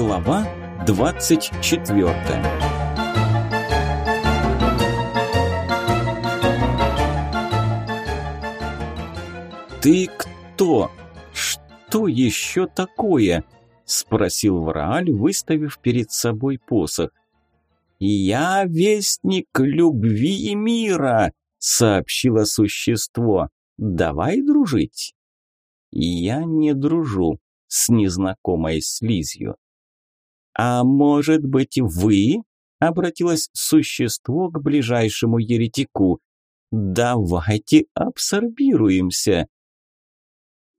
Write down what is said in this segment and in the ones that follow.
Глава 24 «Ты кто? Что еще такое?» – спросил Врааль, выставив перед собой посох. «Я вестник любви и мира», – сообщило существо. «Давай дружить». «Я не дружу с незнакомой слизью». «А может быть, вы?» – обратилось существо к ближайшему еретику. «Давайте абсорбируемся».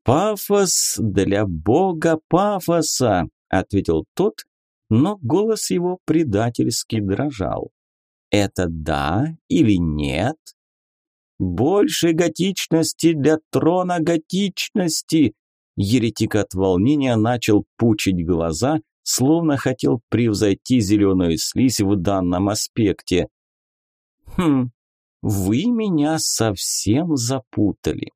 «Пафос для бога пафоса», – ответил тот, но голос его предательски дрожал. «Это да или нет?» «Больше готичности для трона готичности!» Еретик от волнения начал пучить глаза, словно хотел превзойти зеленую слизь в данном аспекте. «Хм, вы меня совсем запутали».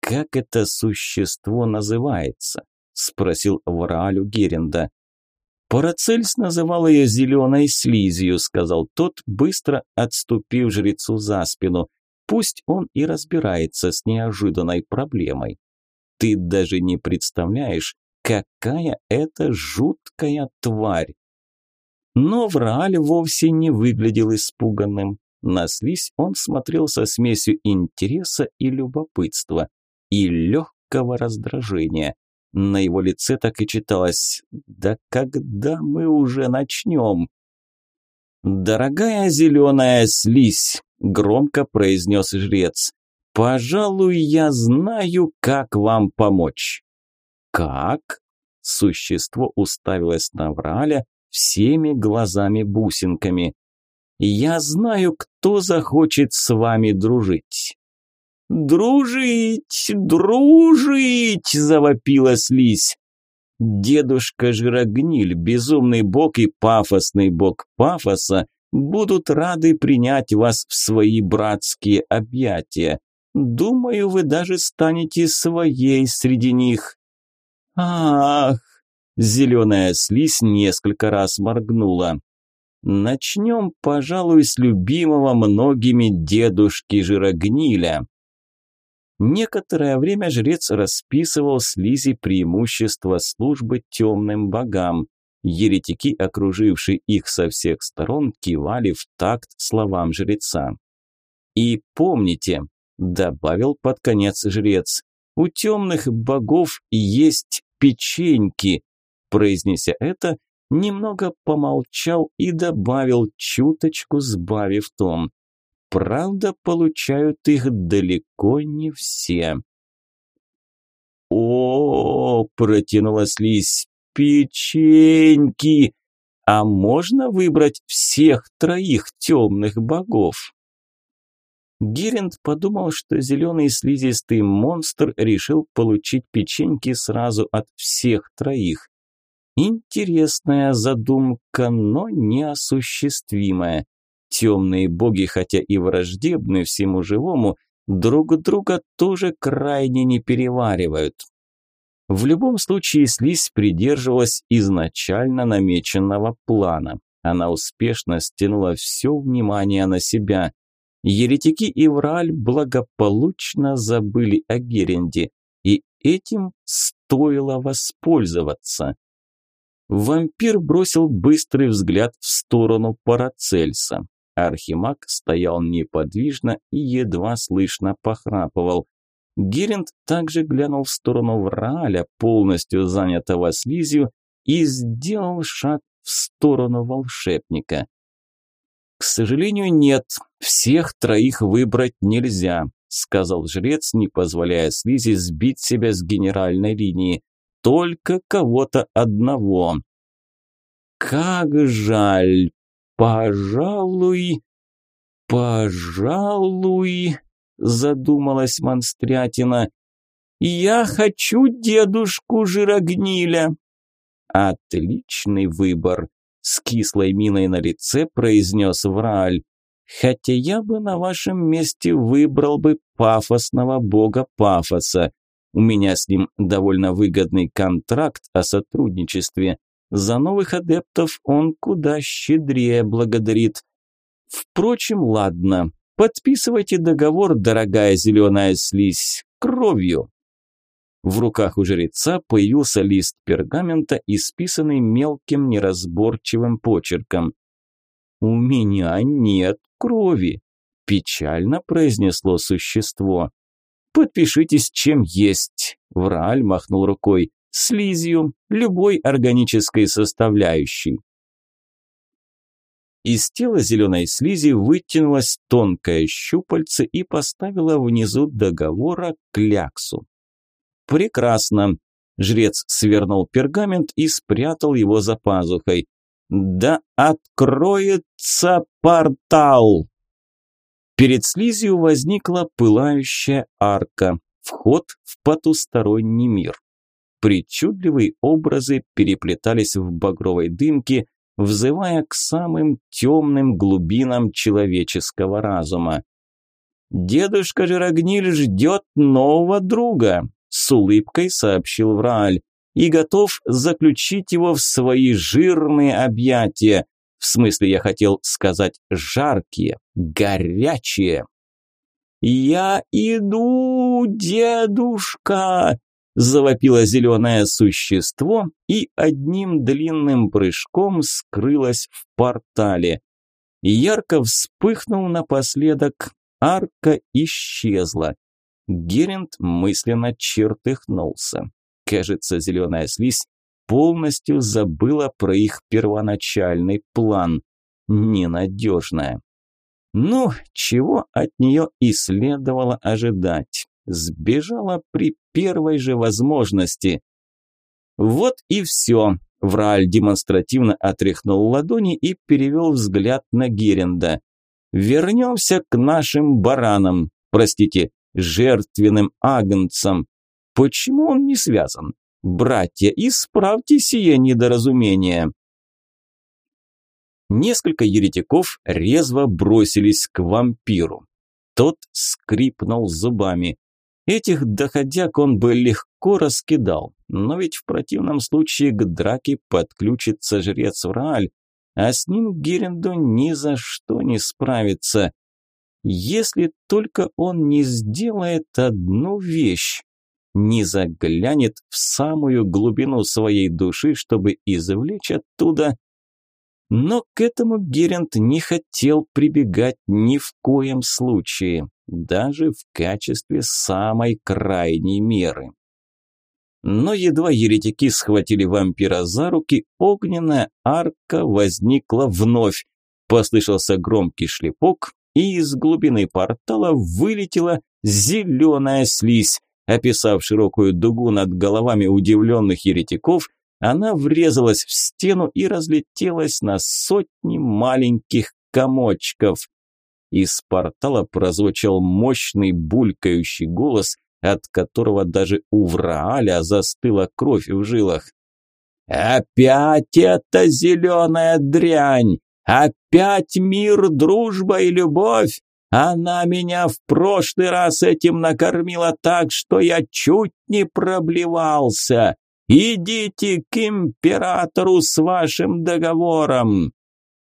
«Как это существо называется?» – спросил Враалю Геренда. «Парацельс называл ее зеленой слизью», – сказал тот, быстро отступив жрецу за спину. «Пусть он и разбирается с неожиданной проблемой. Ты даже не представляешь, какая это жуткая тварь!» Но Врааль вовсе не выглядел испуганным. На слизь он смотрел со смесью интереса и любопытства, и легкого раздражения. На его лице так и читалось «Да когда мы уже начнем?» «Дорогая зеленая слизь», – громко произнес жрец, – «пожалуй, я знаю, как вам помочь». «Как?» – существо уставилось на Враля всеми глазами-бусинками. «Я знаю, кто захочет с вами дружить». «Дружить! Дружить!» – завопила слизь. Дедушка Жирогниль, безумный бог и пафосный бог пафоса будут рады принять вас в свои братские объятия. Думаю, вы даже станете своей среди них. Ах! Зеленая слизь несколько раз моргнула. Начнем, пожалуй, с любимого многими дедушки Жирогниля. Некоторое время жрец расписывал слизи преимущества службы темным богам. Еретики, окружившие их со всех сторон, кивали в такт словам жреца. «И помните», – добавил под конец жрец, – «у темных богов есть печеньки». Произнеся это, немного помолчал и добавил, чуточку сбавив тон. Правда, получают их далеко не все. О, -о, -о протянула слизь. Печеньки! А можно выбрать всех троих темных богов? Геринд подумал, что зеленый слизистый монстр решил получить печеньки сразу от всех троих. Интересная задумка, но неосуществимая. Темные боги, хотя и враждебны всему живому, друг друга тоже крайне не переваривают. В любом случае слизь придерживалась изначально намеченного плана. Она успешно стянула все внимание на себя. Еретики и Враль благополучно забыли о Геренде, и этим стоило воспользоваться. Вампир бросил быстрый взгляд в сторону Парацельса. Архимаг стоял неподвижно и едва слышно похрапывал. Геринд также глянул в сторону Врааля, полностью занятого слизью, и сделал шаг в сторону волшебника. «К сожалению, нет, всех троих выбрать нельзя», сказал жрец, не позволяя слизи сбить себя с генеральной линии. «Только кого-то одного». «Как жаль!» «Пожалуй, пожалуй», – задумалась монстрятина. «Я хочу дедушку Жирогниля». «Отличный выбор», – с кислой миной на лице произнес Врааль. «Хотя я бы на вашем месте выбрал бы пафосного бога пафоса. У меня с ним довольно выгодный контракт о сотрудничестве. За новых адептов он куда щедрее благодарит. Впрочем, ладно, подписывайте договор, дорогая зеленая слизь, кровью. В руках у жреца появился лист пергамента, исписанный мелким неразборчивым почерком. «У меня нет крови», – печально произнесло существо. «Подпишитесь, чем есть», – Врааль махнул рукой, – «слизью, любой органической составляющей». Из тела зеленой слизи вытянулось тонкое щупальце и поставило внизу договора кляксу. Прекрасно. Жрец свернул пергамент и спрятал его за пазухой. Да откроется портал! Перед слизью возникла пылающая арка, вход в потусторонний мир. Причудливые образы переплетались в багровой дымке, взывая к самым темным глубинам человеческого разума. «Дедушка Жирогниль ждет нового друга», – с улыбкой сообщил Врааль, «и готов заключить его в свои жирные объятия. В смысле, я хотел сказать жаркие, горячие». «Я иду, дедушка!» завопило зеленое существо и одним длинным прыжком скрылось в портале. Ярко вспыхнул напоследок, арка исчезла. Геринд мысленно чертыхнулся. Кажется, зеленая слизь полностью забыла про их первоначальный план. Ненадежная. Ну, чего от нее и следовало ожидать сбежала при первой же возможности. Вот и все. Врааль демонстративно отряхнул ладони и перевел взгляд на Геренда. Вернемся к нашим баранам, простите, жертвенным агнцам. Почему он не связан? Братья, исправьте сие недоразумение. Несколько еретиков резво бросились к вампиру. Тот скрипнул зубами. Этих доходяг он бы легко раскидал, но ведь в противном случае к драке подключится жрец Врааль, а с ним Геренду ни за что не справится. Если только он не сделает одну вещь, не заглянет в самую глубину своей души, чтобы извлечь оттуда... Но к этому Геренд не хотел прибегать ни в коем случае даже в качестве самой крайней меры. Но едва еретики схватили вампира за руки, огненная арка возникла вновь. Послышался громкий шлепок, и из глубины портала вылетела зеленая слизь. Описав широкую дугу над головами удивленных еретиков, она врезалась в стену и разлетелась на сотни маленьких комочков. Из портала прозвучал мощный булькающий голос, от которого даже у Врааля застыла кровь в жилах. «Опять эта зеленая дрянь! Опять мир, дружба и любовь! Она меня в прошлый раз этим накормила так, что я чуть не проблевался! Идите к императору с вашим договором!»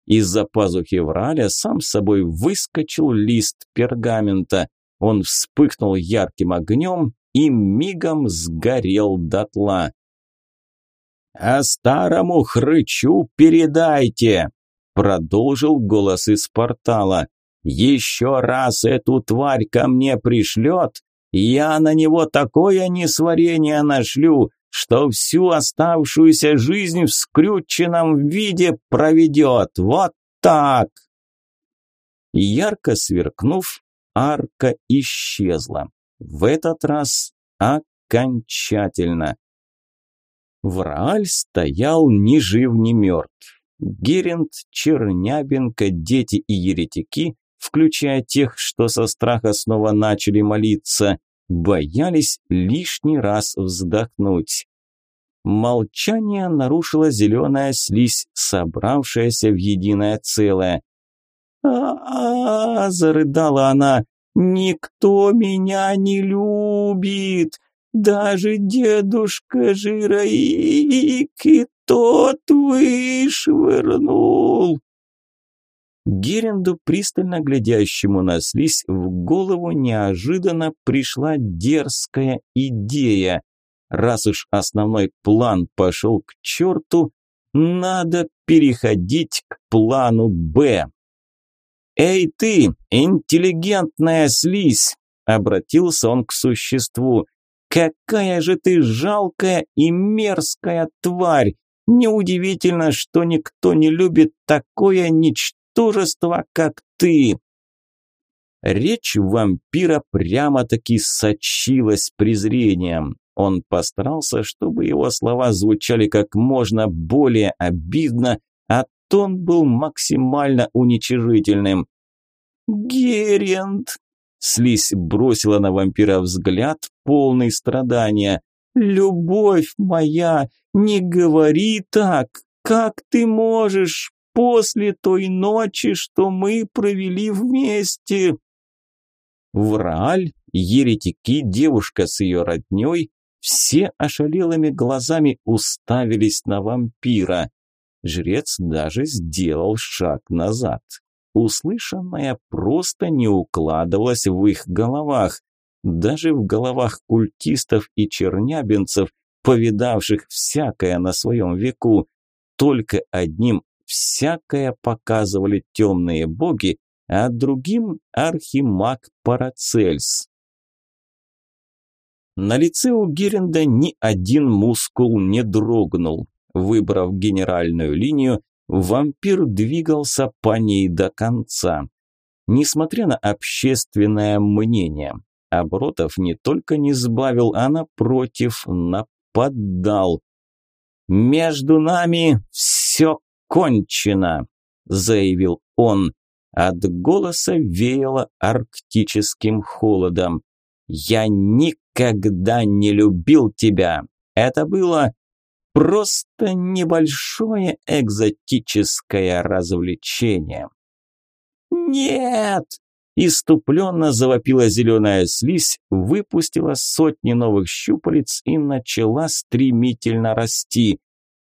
Из-за пазухи Враля сам собой выскочил лист пергамента. Он вспыхнул ярким огнем и мигом сгорел дотла. «А старому хрычу передайте!» – продолжил голос из портала. «Еще раз эту тварь ко мне пришлет, я на него такое несварение нашлю, что всю оставшуюся жизнь в скрюченном виде проведет. Вот так!» Ярко сверкнув, арка исчезла. В этот раз окончательно. Врааль стоял ни жив, ни мертв. Геринд, Чернябенко, дети и еретики, включая тех, что со страха снова начали молиться, боялись лишний раз вздохнуть. Молчание нарушила зеленая слизь, собравшаяся в единое целое. а, -а, -а зарыдала она. «Никто меня не любит, даже дедушка и тот вышвырнул!» Геренду, пристально глядящему на слизь, в голову неожиданно пришла дерзкая идея. Раз уж основной план пошел к черту, надо переходить к плану «Б». «Эй ты, интеллигентная слизь!» – обратился он к существу. «Какая же ты жалкая и мерзкая тварь! Неудивительно, что никто не любит такое ничтожество, как ты!» Речь вампира прямо-таки сочилась презрением. Он постарался, чтобы его слова звучали как можно более обидно, а тон был максимально уничижительным. «Геринд!» Слизь бросила на вампира взгляд, полный страдания. «Любовь моя, не говори так! Как ты можешь после той ночи, что мы провели вместе?» Врааль, еретики, девушка с ее родней, все ошалелыми глазами уставились на вампира. Жрец даже сделал шаг назад. Услышанное просто не укладывалось в их головах. Даже в головах культистов и чернябинцев, повидавших всякое на своем веку. Только одним всякое показывали темные боги, а другим архимаг Парацельс. На лице у Геренда ни один мускул не дрогнул. Выбрав генеральную линию, вампир двигался по ней до конца. Несмотря на общественное мнение, оборотов не только не сбавил, а напротив нападал. «Между нами все кончено», – заявил он. От голоса веяло арктическим холодом. «Я никогда не любил тебя. Это было просто небольшое экзотическое развлечение». «Нет!» – иступленно завопила зеленая слизь, выпустила сотни новых щупалец и начала стремительно расти.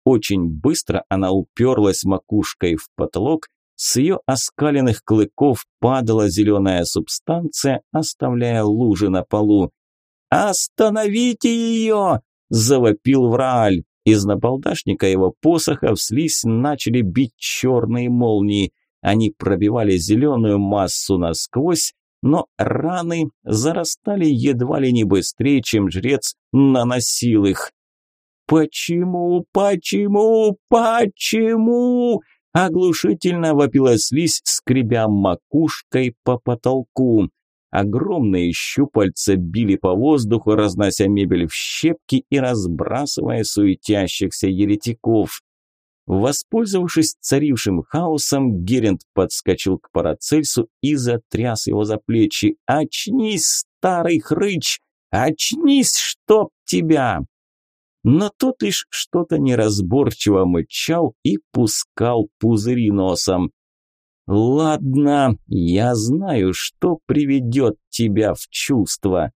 Очень быстро она уперлась макушкой в потолок, с ее оскаленных клыков падала зеленая субстанция, оставляя лужи на полу. «Остановите ее!» – завопил Врааль. Из набалдашника его посоха вслизь начали бить черные молнии. Они пробивали зеленую массу насквозь, но раны зарастали едва ли не быстрее, чем жрец наносил их. «Почему? Почему? Почему?» Оглушительно вопила слизь, скребя макушкой по потолку. Огромные щупальца били по воздуху, разнося мебель в щепки и разбрасывая суетящихся еретиков. Воспользовавшись царившим хаосом, Герент подскочил к Парацельсу и затряс его за плечи. «Очнись, старый хрыч! Очнись, чтоб тебя!» но тот лишь что-то неразборчиво мычал и пускал пузыри носом. «Ладно, я знаю, что приведет тебя в чувство».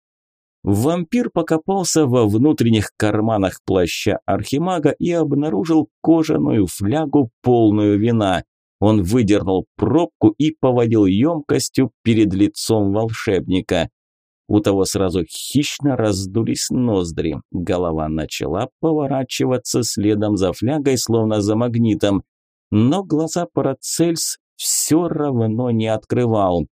Вампир покопался во внутренних карманах плаща архимага и обнаружил кожаную флягу, полную вина. Он выдернул пробку и поводил емкостью перед лицом волшебника. У того сразу хищно раздулись ноздри. Голова начала поворачиваться следом за флягой, словно за магнитом. Но глаза Парацельс все равно не открывал.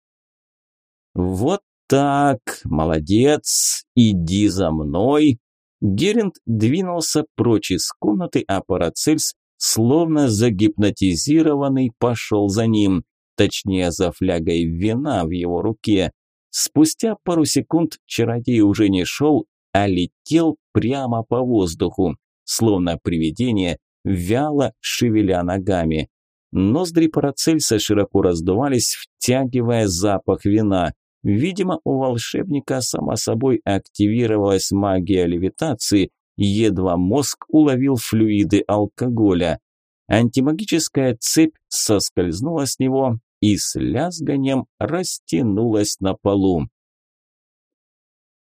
«Вот так, молодец, иди за мной!» Геринд двинулся прочь из комнаты, а Парацельс, словно загипнотизированный, пошел за ним. Точнее, за флягой вина в его руке. Спустя пару секунд чародей уже не шел, а летел прямо по воздуху, словно привидение, вяло шевеля ногами. Ноздри Парацельса широко раздувались, втягивая запах вина. Видимо, у волшебника сама собой активировалась магия левитации, едва мозг уловил флюиды алкоголя. Антимагическая цепь соскользнула с него, и с лязганием растянулась на полу.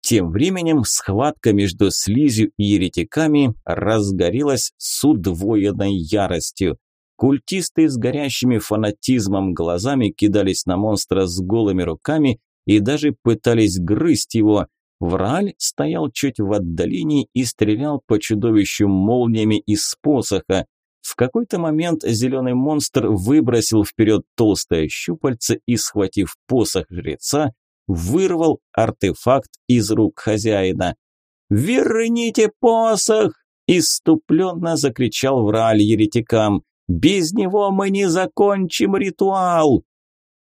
Тем временем схватка между слизью и еретиками разгорелась с удвоенной яростью. Культисты с горящими фанатизмом глазами кидались на монстра с голыми руками и даже пытались грызть его. Враль стоял чуть в отдалении и стрелял по чудовищу молниями из посоха. В какой-то момент зеленый монстр выбросил вперед толстое щупальце и, схватив посох жреца, вырвал артефакт из рук хозяина. «Верните посох!» – иступленно закричал Враль еретикам. «Без него мы не закончим ритуал!»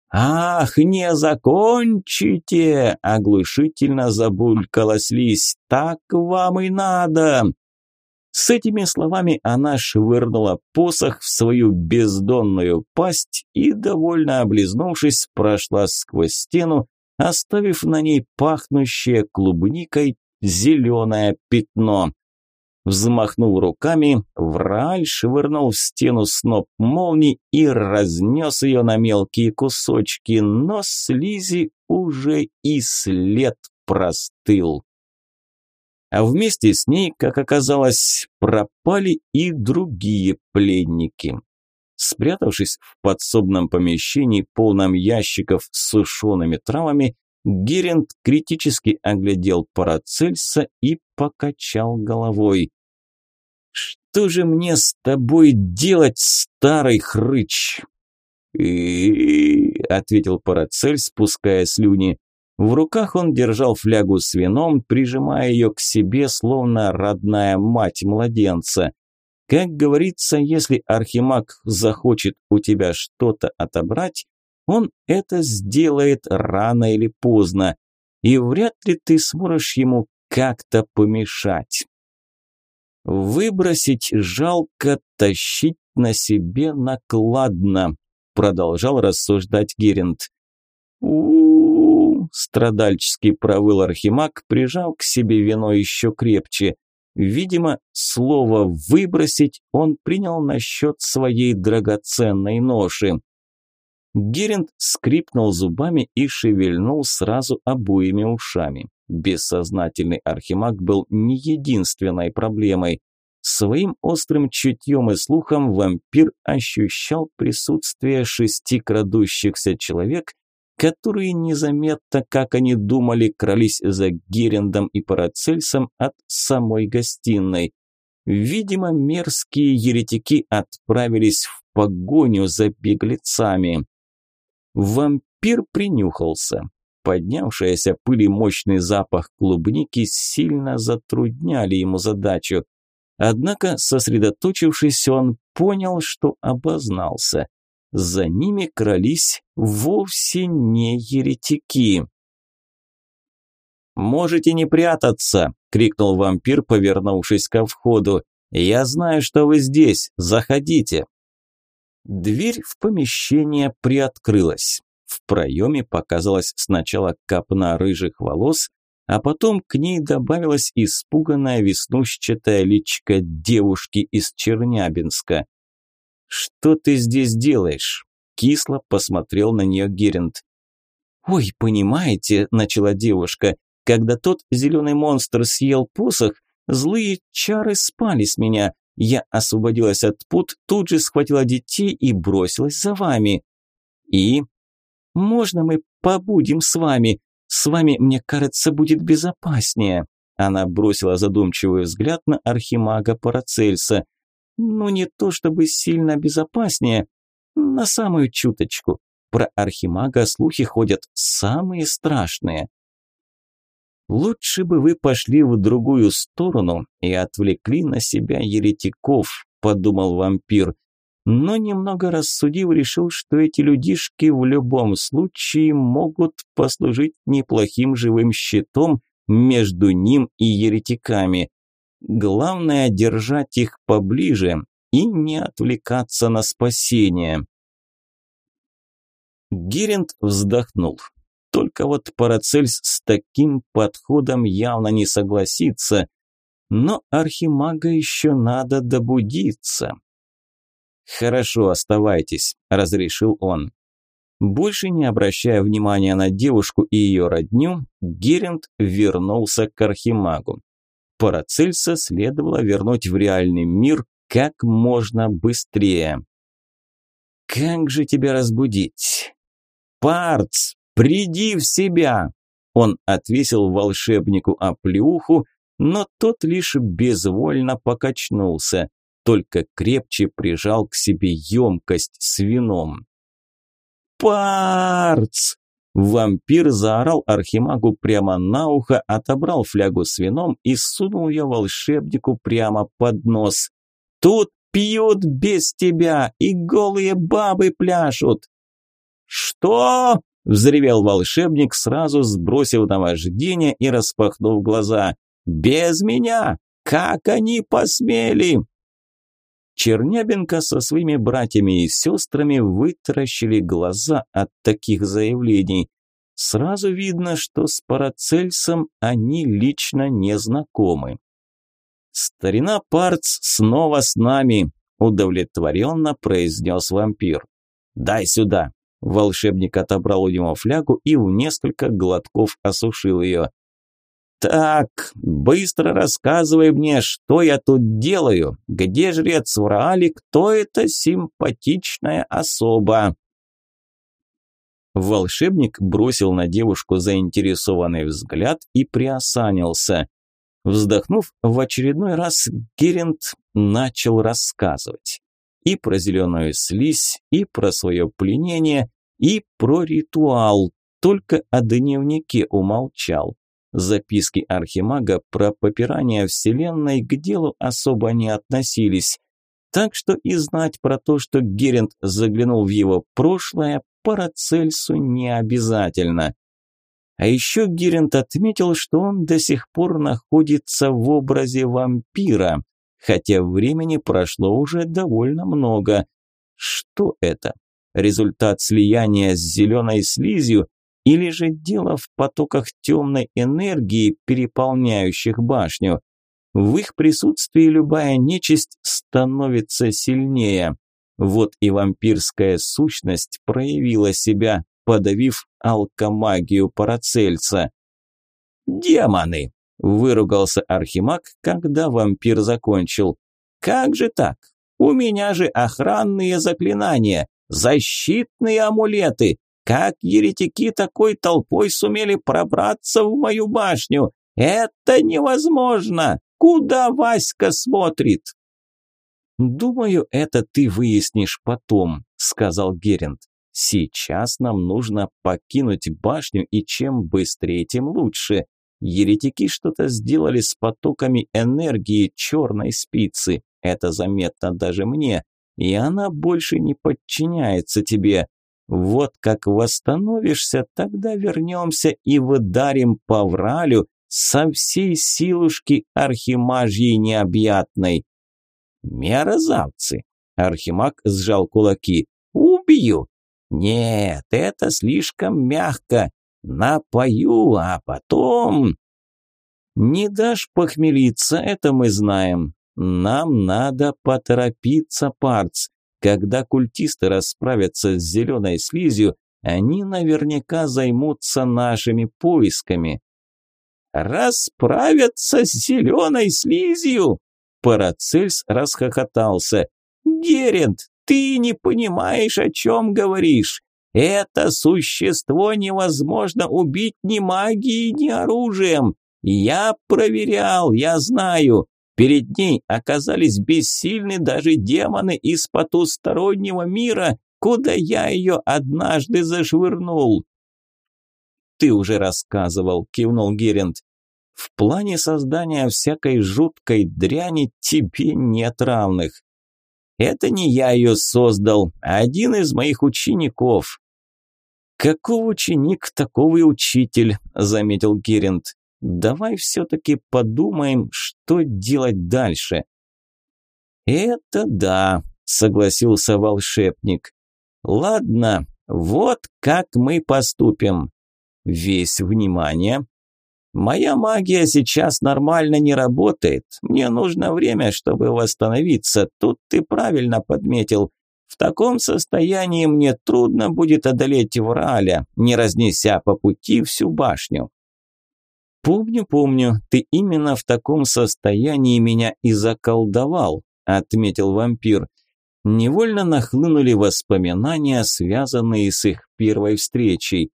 «Ах, не закончите!» – оглушительно забулькала слизь. «Так вам и надо!» С этими словами она швырнула посох в свою бездонную пасть и, довольно облизнувшись, прошла сквозь стену, оставив на ней пахнущее клубникой зеленое пятно. Взмахнув руками, Врааль швырнул в стену сноп молний и разнес ее на мелкие кусочки, но слизи уже и след простыл. А вместе с ней, как оказалось, пропали и другие пленники. Спрятавшись в подсобном помещении, полном ящиков с сушеными травами, Герент критически оглядел Парацельса и покачал головой. «Что же мне с тобой делать, старый хрыч?» «И...» – ответил Парацель, спуская слюни. В руках он держал флягу с вином, прижимая ее к себе, словно родная мать младенца. Как говорится, если Архимаг захочет у тебя что-то отобрать, он это сделает рано или поздно, и вряд ли ты сможешь ему как-то помешать. Выбросить жалко, тащить на себе накладно, продолжал рассуждать Геринд. у, -у, -у страдальчески провыл Архимаг, прижал к себе вино еще крепче. Видимо, слово «выбросить» он принял на счет своей драгоценной ноши. Геринд скрипнул зубами и шевельнул сразу обоими ушами. Бессознательный архимаг был не единственной проблемой. Своим острым чутьем и слухом вампир ощущал присутствие шести крадущихся человек которые незаметно, как они думали, крались за Герендом и Парацельсом от самой гостиной. Видимо, мерзкие еретики отправились в погоню за беглецами. Вампир принюхался. Поднявшаяся пыль и мощный запах клубники сильно затрудняли ему задачу. Однако, сосредоточившись, он понял, что обознался. За ними крались вовсе не еретики. «Можете не прятаться!» – крикнул вампир, повернувшись ко входу. «Я знаю, что вы здесь. Заходите!» Дверь в помещение приоткрылась. В проеме показалась сначала копна рыжих волос, а потом к ней добавилась испуганная веснущатая личка девушки из Чернябинска. «Что ты здесь делаешь?» Кисло посмотрел на нее Геринд. «Ой, понимаете», – начала девушка, – «когда тот зеленый монстр съел посох, злые чары спали с меня. Я освободилась от пут, тут же схватила детей и бросилась за вами. И? Можно мы побудем с вами? С вами, мне кажется, будет безопаснее». Она бросила задумчивый взгляд на архимага Парацельса. Ну, не то чтобы сильно безопаснее, на самую чуточку. Про архимага слухи ходят самые страшные. Лучше бы вы пошли в другую сторону и отвлекли на себя еретиков, подумал вампир. Но немного рассудив, решил, что эти людишки в любом случае могут послужить неплохим живым щитом между ним и еретиками. Главное держать их поближе и не отвлекаться на спасение. Геринд вздохнул. Только вот Парацельс с таким подходом явно не согласится. Но Архимага еще надо добудиться. «Хорошо, оставайтесь», – разрешил он. Больше не обращая внимания на девушку и ее родню, Геринд вернулся к Архимагу. Парацельса следовало вернуть в реальный мир как можно быстрее. «Как же тебя разбудить?» «Парц, приди в себя!» Он отвесил волшебнику оплеуху, но тот лишь безвольно покачнулся, только крепче прижал к себе емкость с вином. «Парц!» Вампир заорал архимагу прямо на ухо, отобрал флягу с вином и сунул ее волшебнику прямо под нос. «Тут пьют без тебя, и голые бабы пляшут!» «Что?» – взревел волшебник, сразу сбросив наваждение и распахнув глаза. «Без меня! Как они посмели!» Чернябенко со своими братьями и сестрами вытаращили глаза от таких заявлений. Сразу видно, что с Парацельсом они лично не знакомы. «Старина Парц снова с нами», – удовлетворенно произнес вампир. «Дай сюда». Волшебник отобрал у него флягу и в несколько глотков осушил ее. «Так, быстро рассказывай мне, что я тут делаю, где жрец Враали, кто эта симпатичная особа?» Волшебник бросил на девушку заинтересованный взгляд и приосанился. Вздохнув в очередной раз, Герент начал рассказывать. И про зеленую слизь, и про свое пленение, и про ритуал, только о дневнике умолчал. Записки Архимага про попирание Вселенной к делу особо не относились. Так что и знать про то, что Герент заглянул в его прошлое, Парацельсу не обязательно. А еще Герент отметил, что он до сих пор находится в образе вампира, хотя времени прошло уже довольно много. Что это? Результат слияния с зеленой слизью или же дело в потоках темной энергии, переполняющих башню? В их присутствии любая нечисть становится сильнее. Вот и вампирская сущность проявила себя, подавив алкомагию Парацельса. «Демоны!» – выругался Архимаг, когда вампир закончил. «Как же так? У меня же охранные заклинания, защитные амулеты, как еретики такой толпой сумели пробраться в мою башню? Это невозможно! Куда Васька смотрит?» «Думаю, это ты выяснишь потом», – сказал Герент. «Сейчас нам нужно покинуть башню, и чем быстрее, тем лучше. Еретики что-то сделали с потоками энергии черной спицы. Это заметно даже мне. И она больше не подчиняется тебе. Вот как восстановишься, тогда вернемся и выдарим по вралю со всей силушки архимажьей необъятной. Мерзавцы! Архимаг сжал кулаки. Убью! Нет, это слишком мягко. Напою, а потом... Не дашь похмелиться, это мы знаем. Нам надо поторопиться, парц. Когда культисты расправятся с зеленой слизью, они наверняка займутся нашими поисками. «Расправятся с зеленой слизью?» Парацельс расхохотался. «Герент, ты не понимаешь, о чем говоришь. Это существо невозможно убить ни магией, ни оружием. Я проверял, я знаю. Перед ней оказались бессильны даже демоны из потустороннего мира, куда я ее однажды зашвырнул. «Ты уже рассказывал», – кивнул Герент. «В плане создания всякой жуткой дряни тебе нет равных. Это не я ее создал, а один из моих учеников». «Каков ученик, такого и учитель», – заметил Герент. Давай все-таки подумаем, что делать дальше. Это да, согласился волшебник. Ладно, вот как мы поступим. Весь внимание. Моя магия сейчас нормально не работает. Мне нужно время, чтобы восстановиться. Тут ты правильно подметил. В таком состоянии мне трудно будет одолеть Враля, не разнеся по пути всю башню. Помню, помню, ты именно в таком состоянии меня и заколдовал, отметил вампир. Невольно нахлынули воспоминания, связанные с их первой встречей.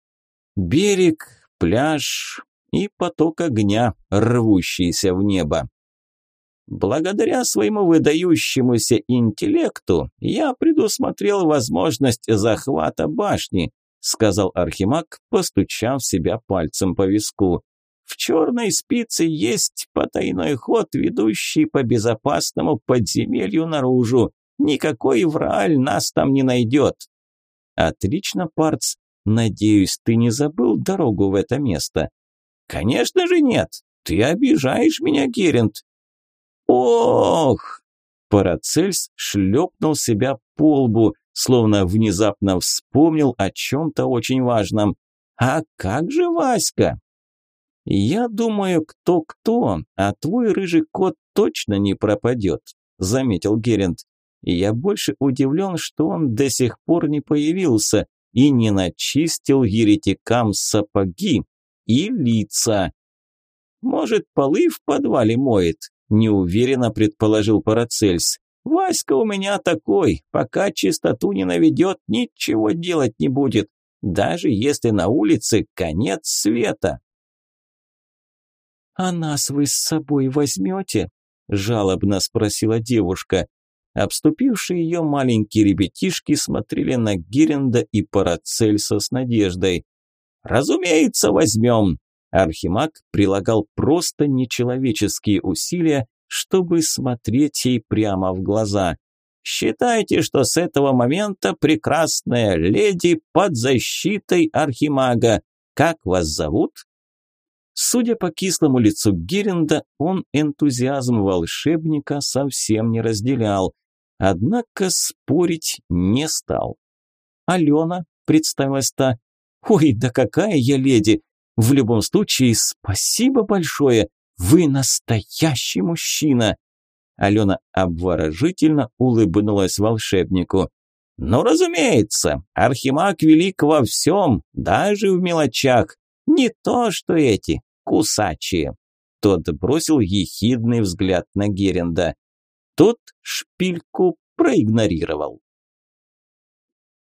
Берег, пляж и поток огня, рвущийся в небо. Благодаря своему выдающемуся интеллекту я предусмотрел возможность захвата башни, сказал Архимаг, постучав себя пальцем по виску. В черной спице есть потайной ход, ведущий по безопасному подземелью наружу. Никакой враль нас там не найдет. Отлично, Парц. Надеюсь, ты не забыл дорогу в это место. Конечно же нет. Ты обижаешь меня, Герент. Ох! Парацельс шлепнул себя по лбу, словно внезапно вспомнил о чем-то очень важном. А как же Васька? Я думаю, кто-кто, а твой рыжий кот точно не пропадет, заметил Герент. Я больше удивлен, что он до сих пор не появился и не начистил еретикам сапоги и лица. Может, полы в подвале моет, неуверенно предположил Парацельс. Васька у меня такой, пока чистоту не наведет, ничего делать не будет, даже если на улице конец света. «А нас вы с собой возьмете?» – жалобно спросила девушка. Обступившие ее маленькие ребятишки смотрели на Геренда и Парацельса с надеждой. «Разумеется, возьмем!» Архимаг прилагал просто нечеловеческие усилия, чтобы смотреть ей прямо в глаза. «Считайте, что с этого момента прекрасная леди под защитой Архимага. Как вас зовут?» Судя по кислому лицу Геренда, он энтузиазм волшебника совсем не разделял, однако спорить не стал. «Алена», – представилась та, – «Ой, да какая я леди! В любом случае, спасибо большое, вы настоящий мужчина!» Алена обворожительно улыбнулась волшебнику. «Ну, разумеется, Архимаг велик во всем, даже в мелочах. Не то, что эти, кусачие. Тот бросил ехидный взгляд на Геренда. Тот шпильку проигнорировал.